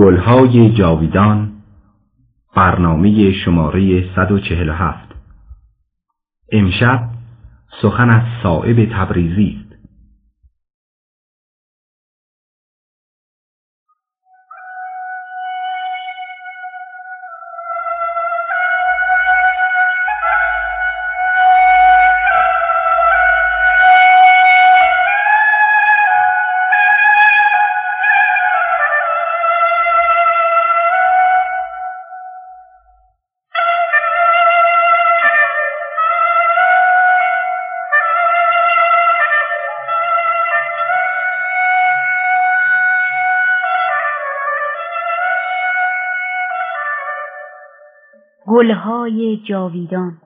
گلهای جاویدان برنامه شماره 147 امشب سخن از صائب تبریزی. گلهای جاویدان.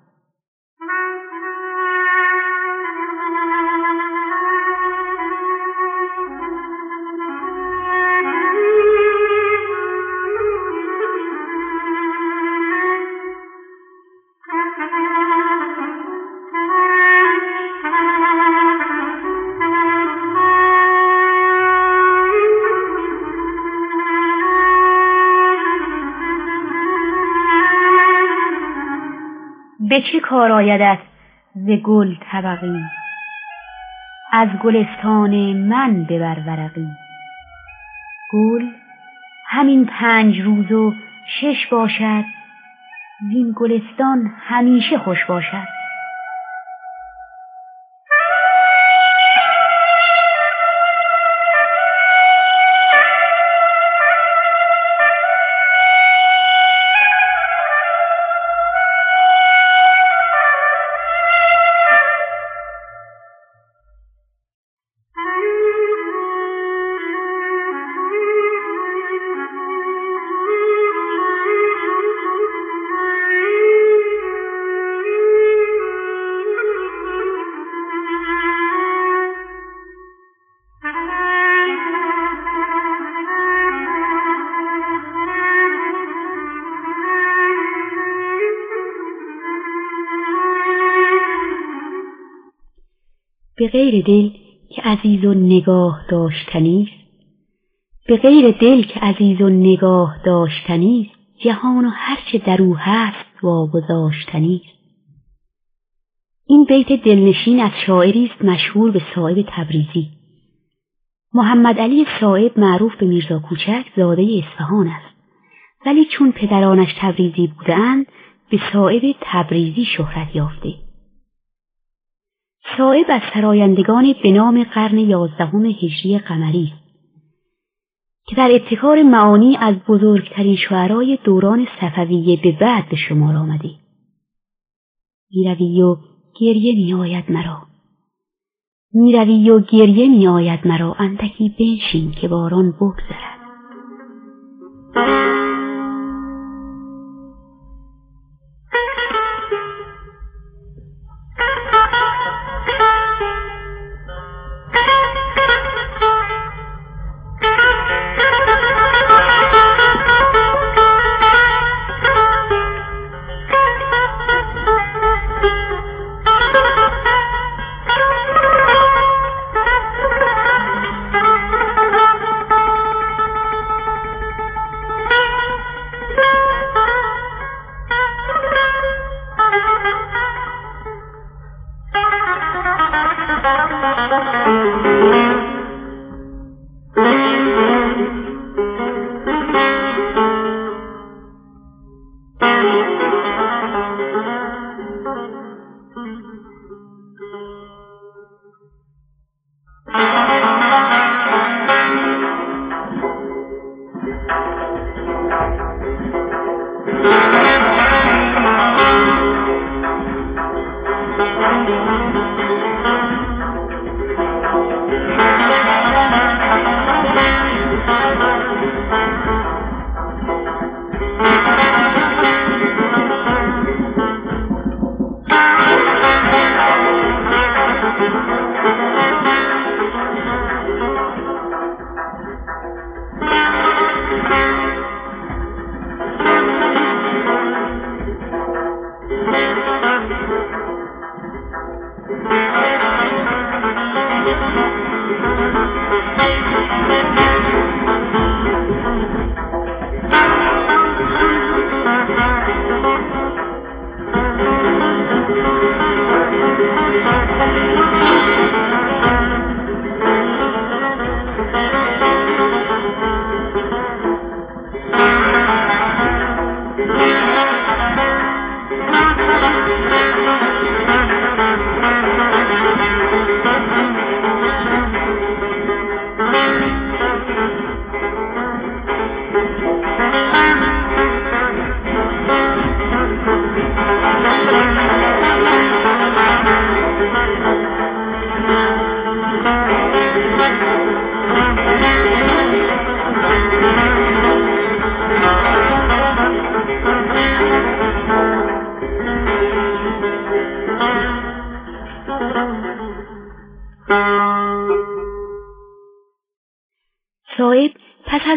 به چه کار آیدت ز گل طبقی؟ از گلستان من ببر ورقی. گل همین پنج روز و شش باشد وین گلستان همیشه خوش باشد. دل که عزیز و نگاه داشتنی به غیر دل که عزیز و نگاه داشتنی جهان و هرچه در او هست واگذاشتنی این بیت دلنشین از شاعری است مشهور به صاحب تبریزی. محمد علی صاحب معروف به میرزا کوچک زاده اصفهان است. ولی چون پدرانش تبریزی بودند به صاحب تبریزی شهرت یافته. صاحب از سرایندگان به نام قرن یازدهم هجری قمری که در ابتکار معانی از بزرگترین شعرای دوران صفویه به بعد به شمار آمده. می‌روی و گریه میآید مرا. می‌روی و گریه میآید مرا اندکی بنشین که باران بگذرد.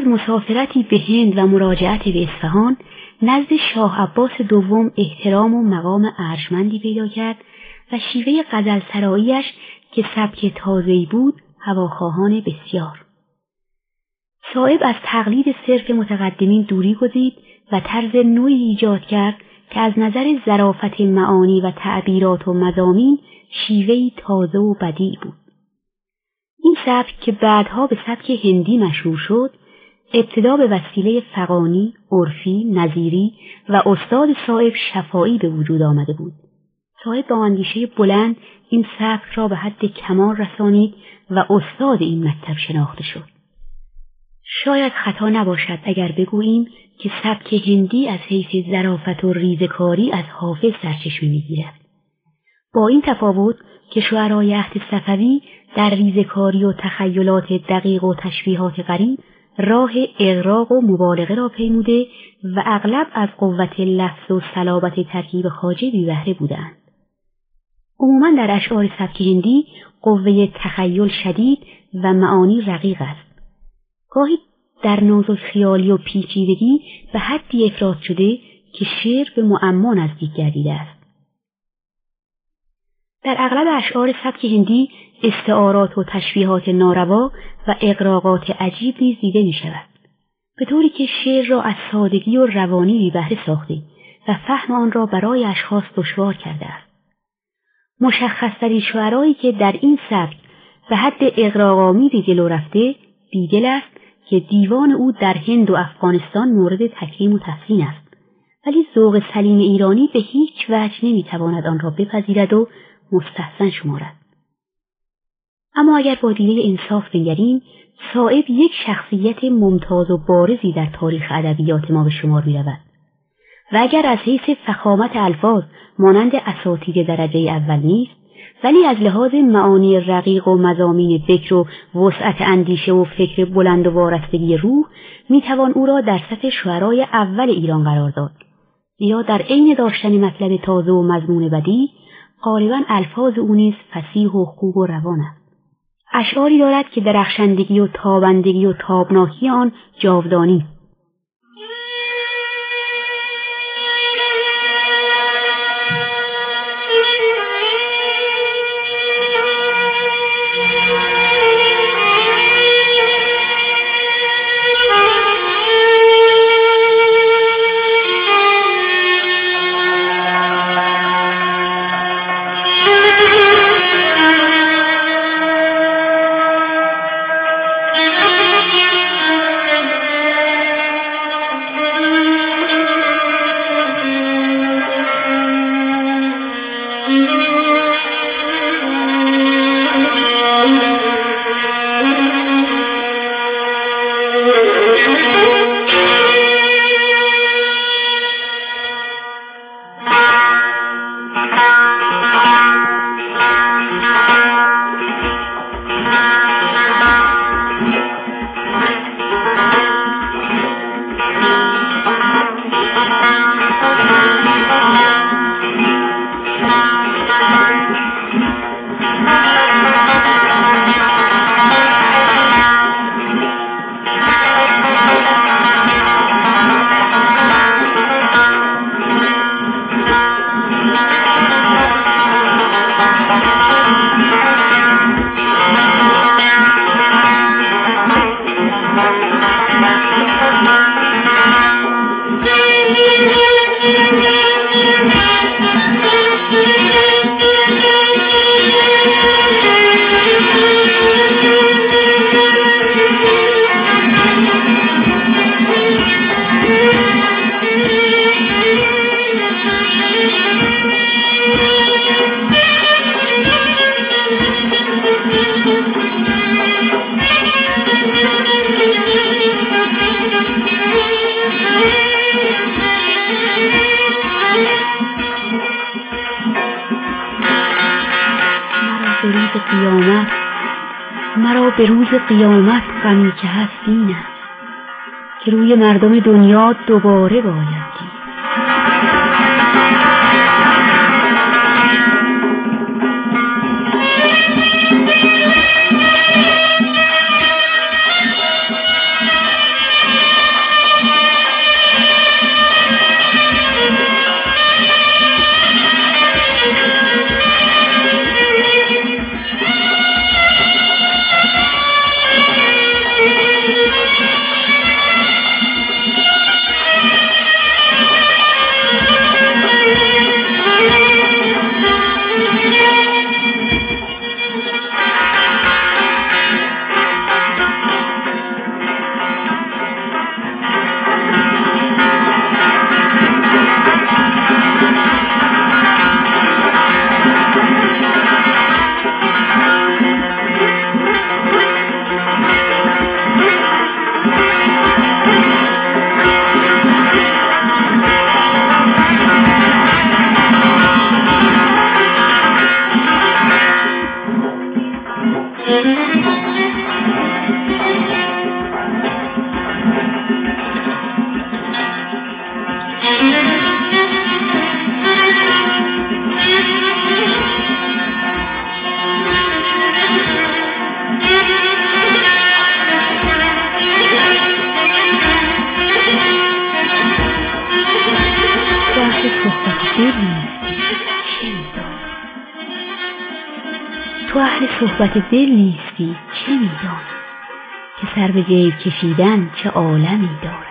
مسافرتی به هند و مراجعت به اصفهان نزد شاه عباس دوم احترام و مقام ارجمندی پیدا کرد و شیوه غزل سراییش که سبک تازه‌ای بود هواخواهان بسیار. صاحب از تقلید صرف متقدمین دوری گزید و طرز نوعی ایجاد کرد که از نظر ظرافت معانی و تعبیرات و مزامین شیوهی تازه و بدی بود. این سبک که بعدها به سبک هندی مشهور شد ابتدا به وسیله فقانی، عرفی، نظیری و استاد صاحب شفایی به وجود آمده بود. صاحب با اندیشه بلند این سبک را به حد کمال رسانید و استاد این مکتب شناخته شد. شاید خطا نباشد اگر بگوییم که سبک هندی از حیث ظرافت و ریزکاری از حافظ سرچشمه می‌گیرد. با این تفاوت که شعرای عهد صفوی در ریزکاری و تخیلات دقیق و تشبیهات غریب راه اغراق و مبالغه را پیموده و اغلب از قوت لفظ و صلابت ترکیب خاجه بی بهره بودند. عموما در اشعار سبک هندی قوه تخیل شدید و معانی رقیق است. گاهی در نوز و خیالی و پیچیدگی به حدی افراد شده که شعر به معما نزدیک گردیده است. در اغلب اشعار سبک هندی استعارات و تشبیهات ناروا و اقراقات عجیب نیز دیده می شود. به طوری که شعر را از سادگی و روانی بهره ساخته و فهم آن را برای اشخاص دشوار کرده است. مشخصترین شعرایی که در این سبک به حد اقراقآمیزی جلو رفته بیدل است که دیوان او در هند و افغانستان مورد تکریم و تحسین است ولی ذوق سلیم ایرانی به هیچ وجه نمی‌تواند آن را بپذیرد و مستحسن شمارد اما اگر با دیده انصاف بنگریم صاحب یک شخصیت ممتاز و بارزی در تاریخ ادبیات ما به شمار می رود. و اگر از حیث فخامت الفاظ مانند اساتید درجه اول نیست ولی از لحاظ معانی رقیق و مزامین فکر و وسعت اندیشه و فکر بلند و وارستگی روح می‌توان او را در صف شعرای اول ایران قرار داد یا در عین داشتن مطلب تازه و مضمون بدی غالبا الفاظ او نیز فسیح و خوب و روان است اشعاری دارد که درخشندگی و تابندگی و تابناکی آن جاودانی به روز قیامت غمی که هست که روی مردم دنیا دوباره باید تو صحبت دل نیستی چه میدانی؟ که سر به جیب کشیدن چه عالمی دارد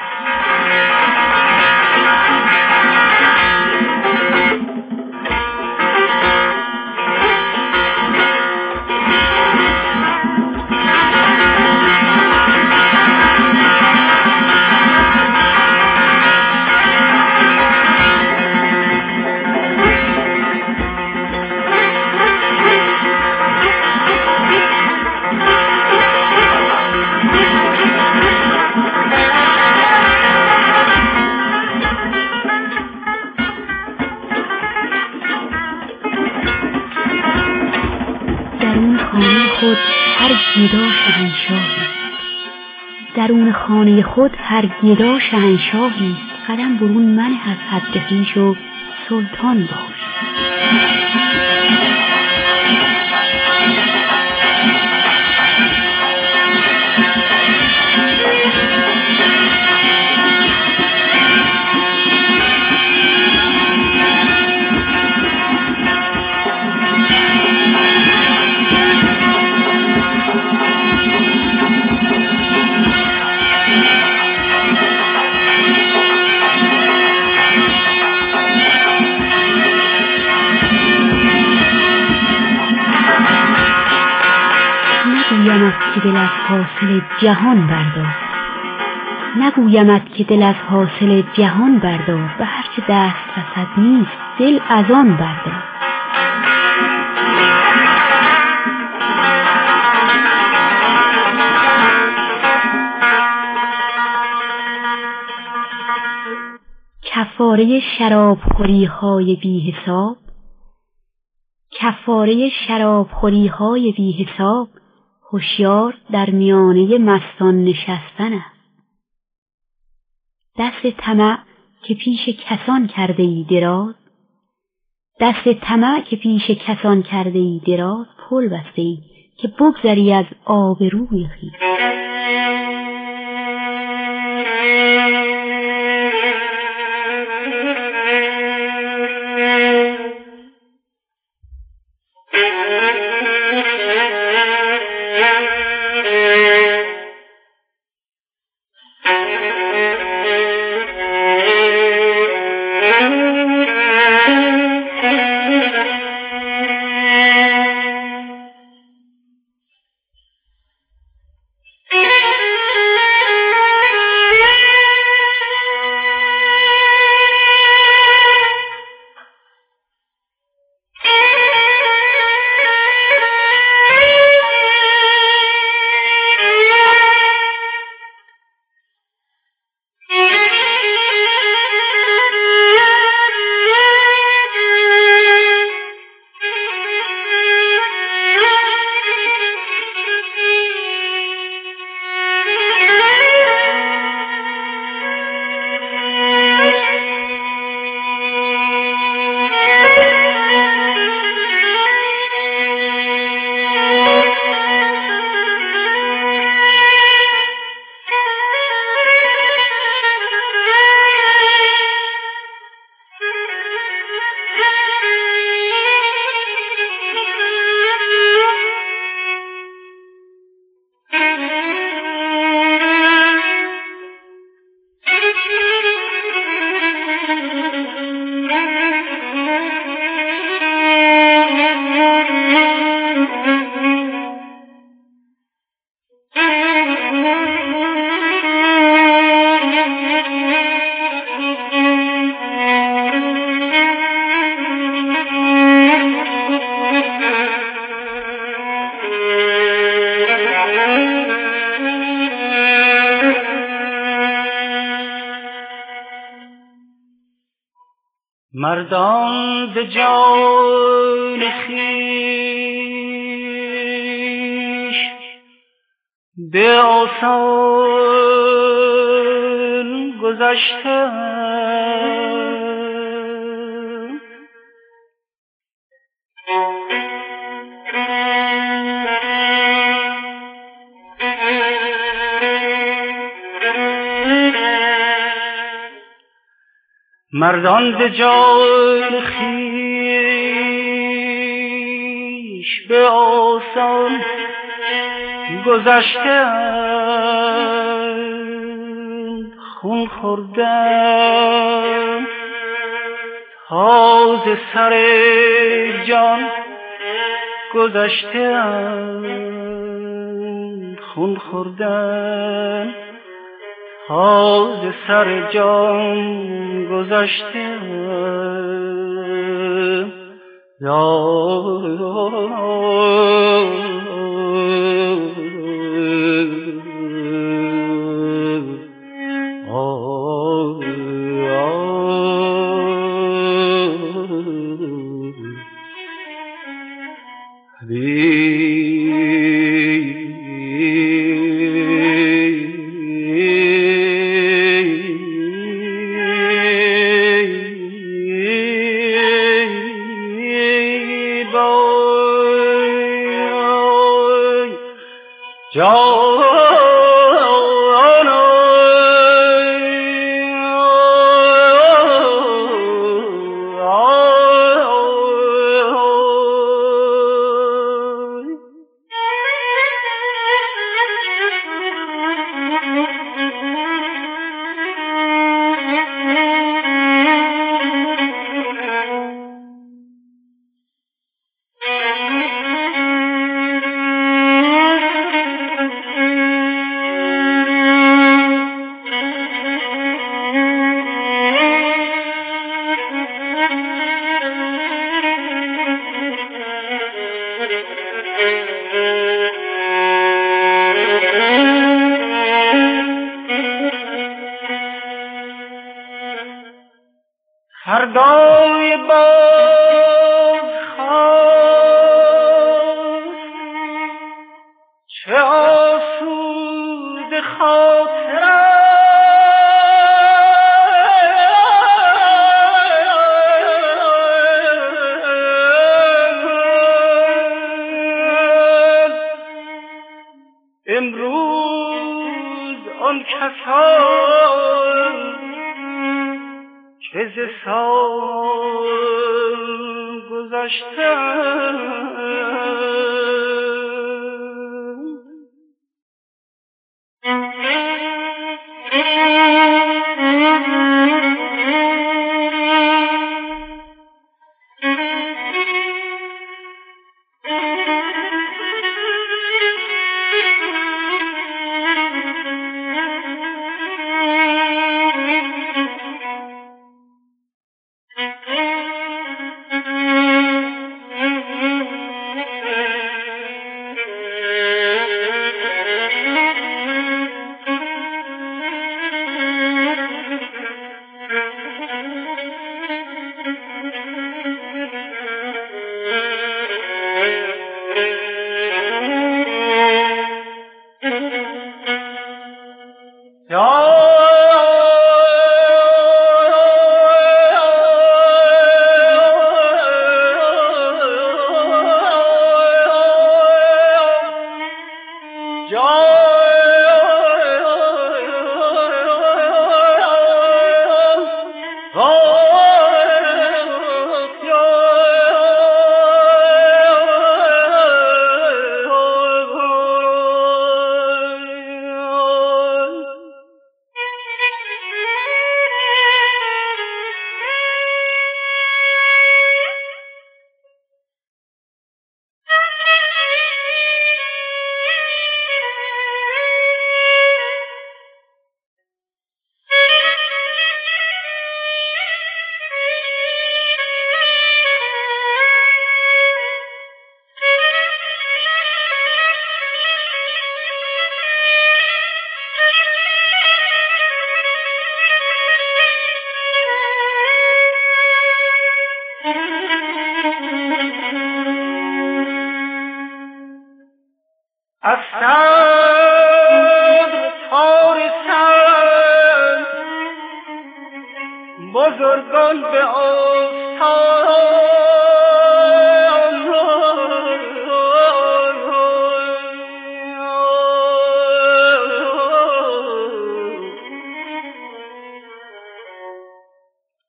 درون خانه خود هر گدا شهنشاهی. قدم برون من از حد خویش و سلطان باش. که دل از حاصل جهان بردار. نگویمت که دل از حاصل جهان بردار. به هرچه دست رسد نیست دل از آن بردار. کفاره شراب خوری های بی حساب. کفاره شراب خوری های بی حساب. هوشیار در میانه مستان نشستن است. دست طمع که پیش کسان کرده ای دراز دست طمع که پیش کسان کرده ای دراز پل بسته ای که بگذری از آبروی خویش مردان ز جان خیش به آسان گذشته مردان ز جان خیش به آسان گذشته خون خوردن تاز سر جان گذشته خون خوردن حاز سر جان گذشته فردای باز خواست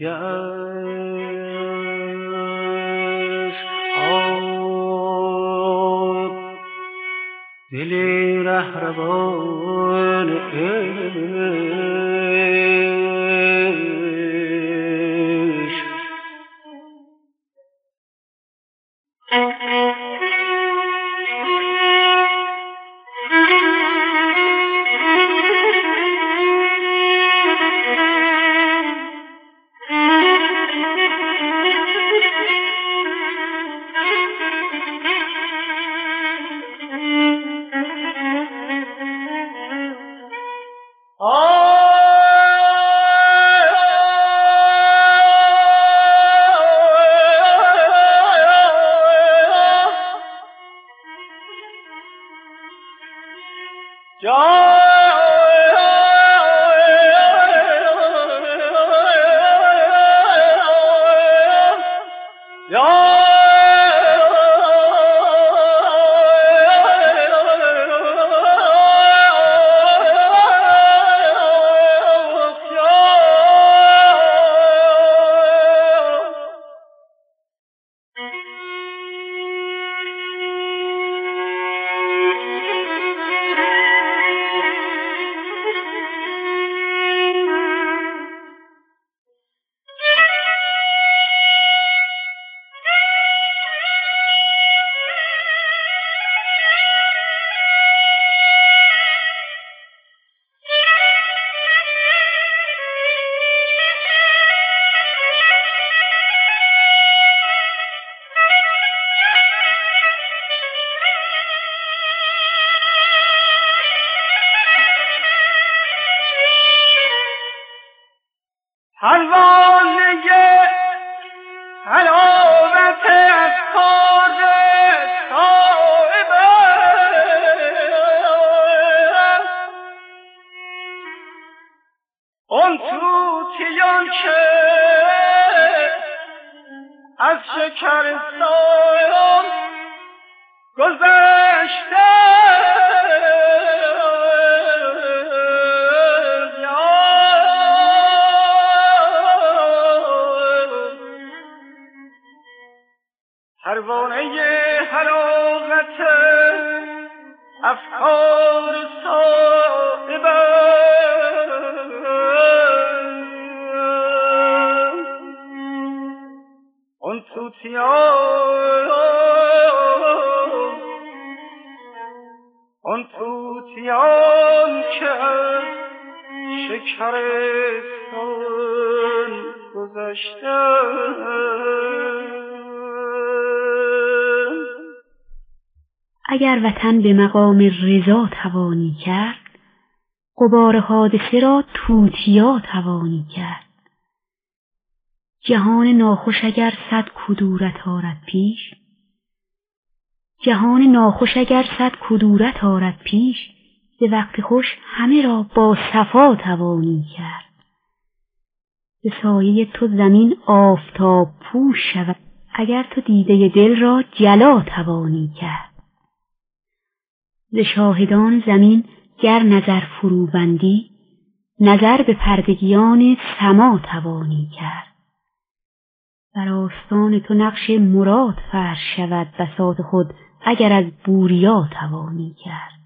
Yeah. Uh, جان! of. اگر وطن به مقام رضا توانی کرد قبار حادثه را توتیا توانی کرد. جهان ناخوش اگر صد کدورت آرد پیش جهان ناخوش اگر صد کدورت آرد پیش به وقت خوش همه را با صفا توانی کرد. به سایه تو زمین آفتاب پوش شود اگر تو دیده دل را جلا توانی کرد. ز شاهدان زمین گر نظر فروبندی نظر به پردگیان سما توانی کرد. بر آستان تو نقش مراد فرش شود بساط خود اگر از بوریا توانی کرد.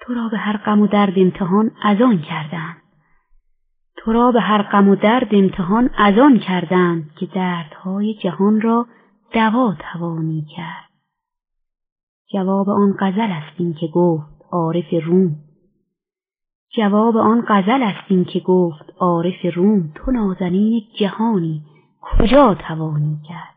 تو را به هر غم و درد امتحان از آن کردند. تو را به هر غم و درد امتحان از آن کردند که دردهای جهان را دوا توانی کرد. جواب آن غزل است این که گفت عارف روم. جواب آن غزل است این که گفت عارف روم تو نازنین جهانی کجا توانی کرد؟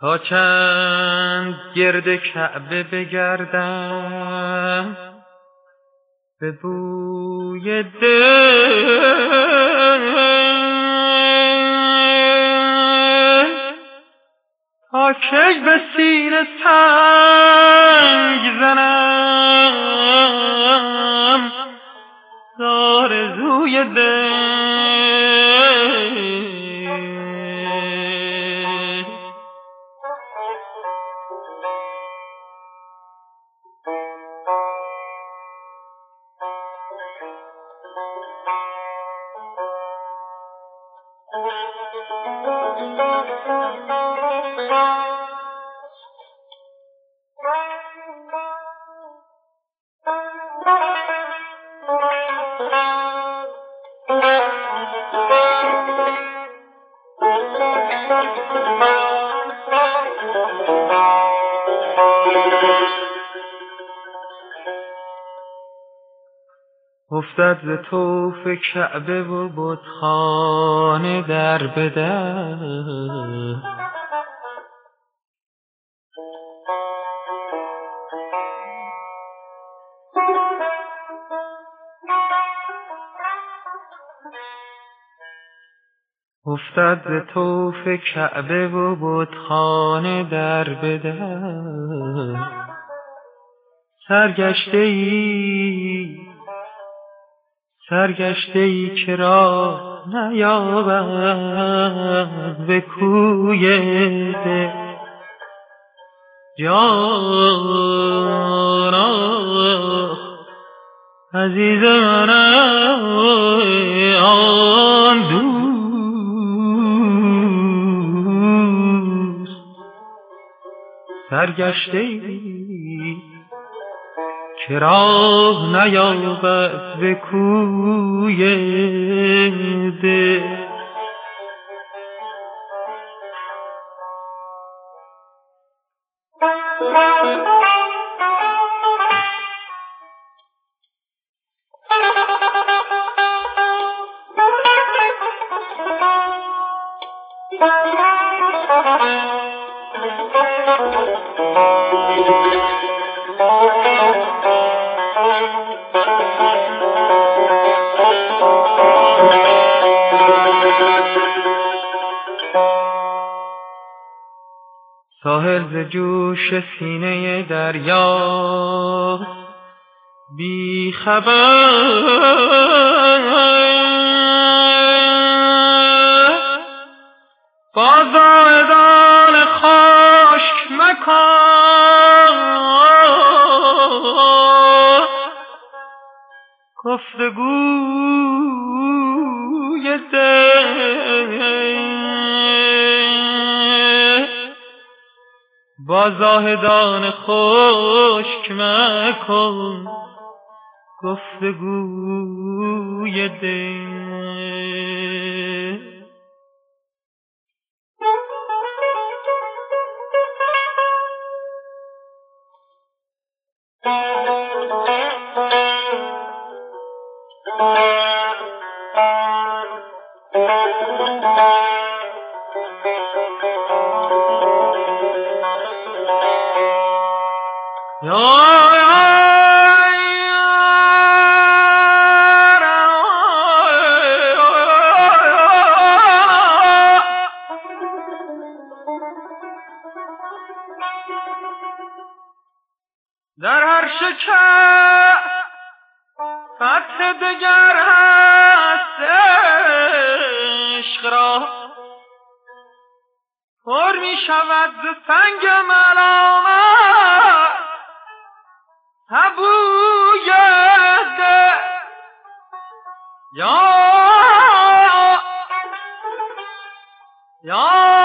تا چند گرد کعبه بگردم به بوی دل کی به سینه سنگ زنم. زار دل. ز توف کعبه و بتخانه در بده افتد ز توف کعبه و بتخانه در بده سرگشته ای سرگشته ای که را نیابد به کوی دل. جانا عزیز من آن دوست. سرگشته ای راه نیابد به کوی دل. ساحل ز جوش سینه دریا. بی خبر. با زاهدان خشک مکن. گفتگوی دل. با زاهدان خشک مکن. گفتگوی دل. در هر شکر. فتح دگر هست عشق را. پر می شود ز سنگ ملامت. تبوی ده. یا یا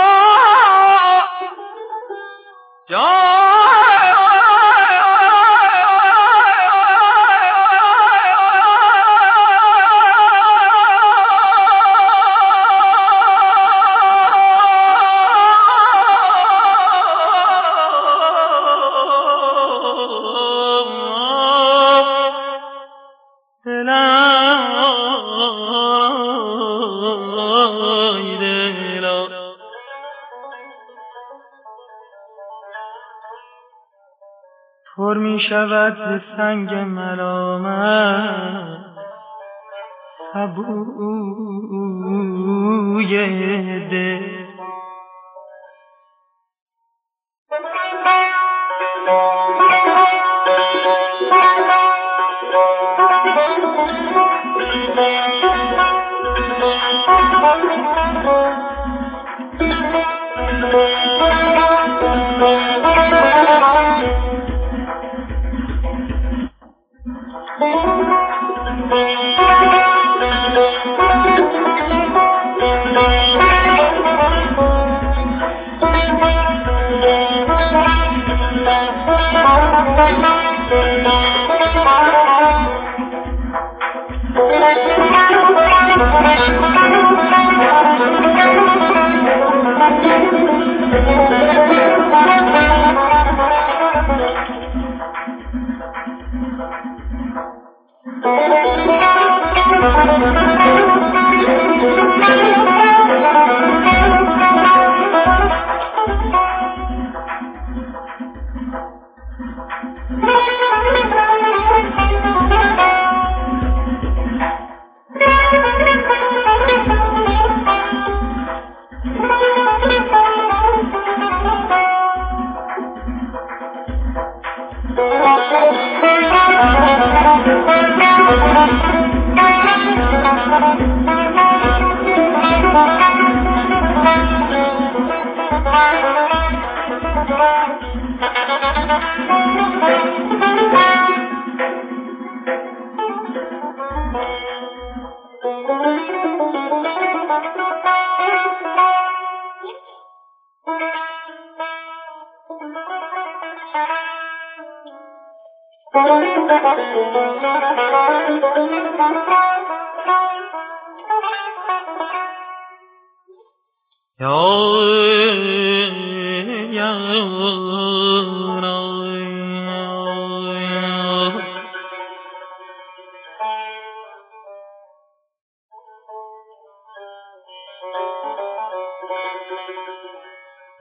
شود ز سنگ ملامت سبوی Thank you.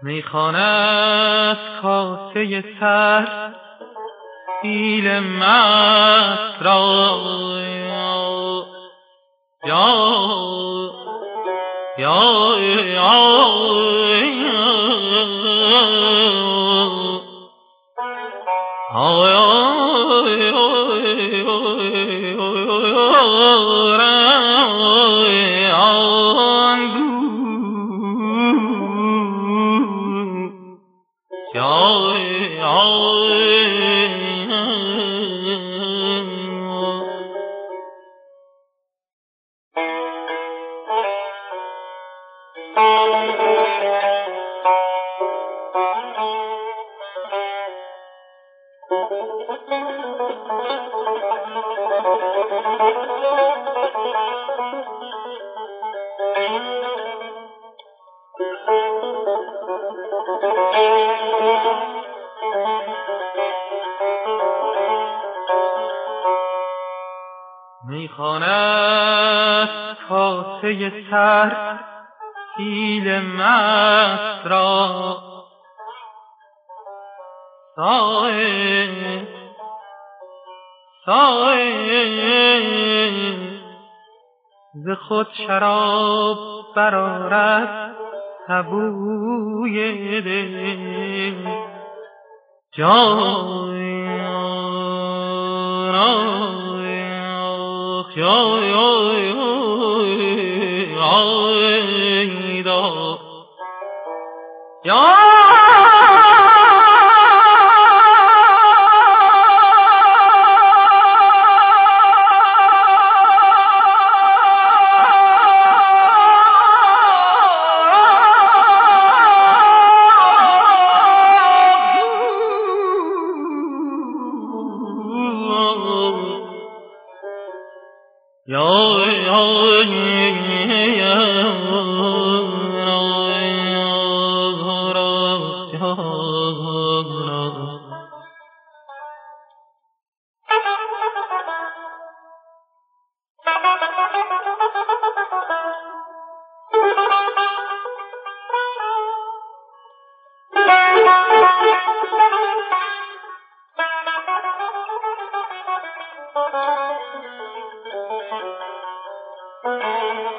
میخانه است کاسه سر پیل مست را یا یا می‌خواند کاسه سر پیل مست را ز خود شراب برارد سبوی دل. جای یا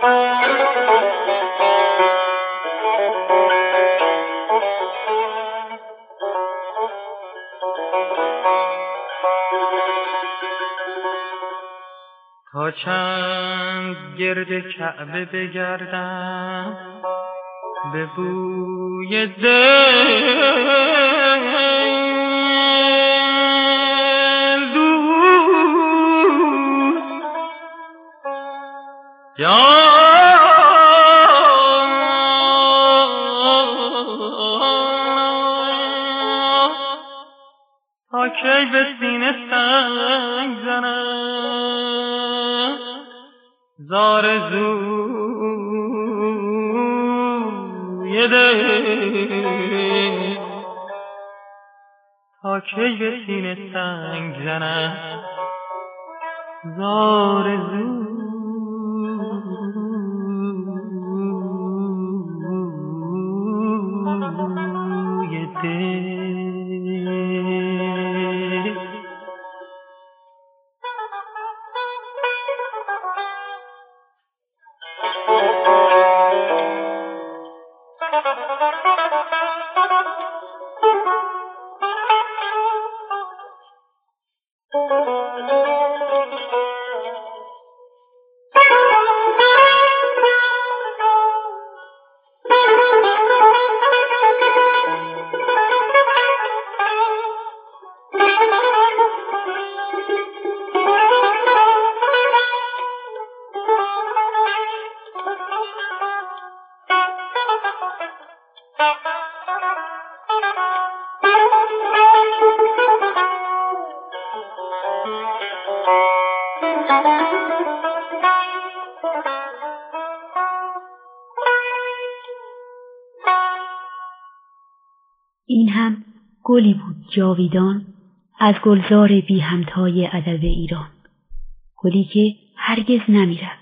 تا چند گرد کعبه بگردم به بوی دل. دوست کی به سینه سنگ زنم زار زوی دل تا کی به سینه سنگ زنم Oh. جاویدان از گلزار بی همتای ادب ایران. گلی که هرگز نمیرد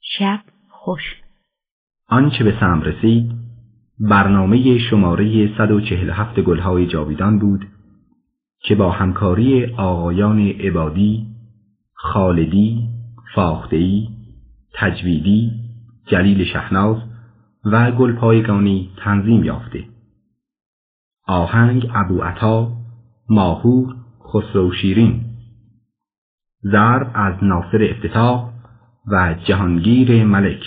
شب خوش. آنچه به سم رسید برنامه شماره 147 گلهای جاویدان بود که با همکاری آقایان عبادی، خالدی، فاختهی، تجویدی، جلیل شهناز و گلپایگانی تنظیم یافته. آهنگ ابو عطا، ماهور، خسرو شیرین. ضرب از ناصر افتتاح و جهانگیر ملک.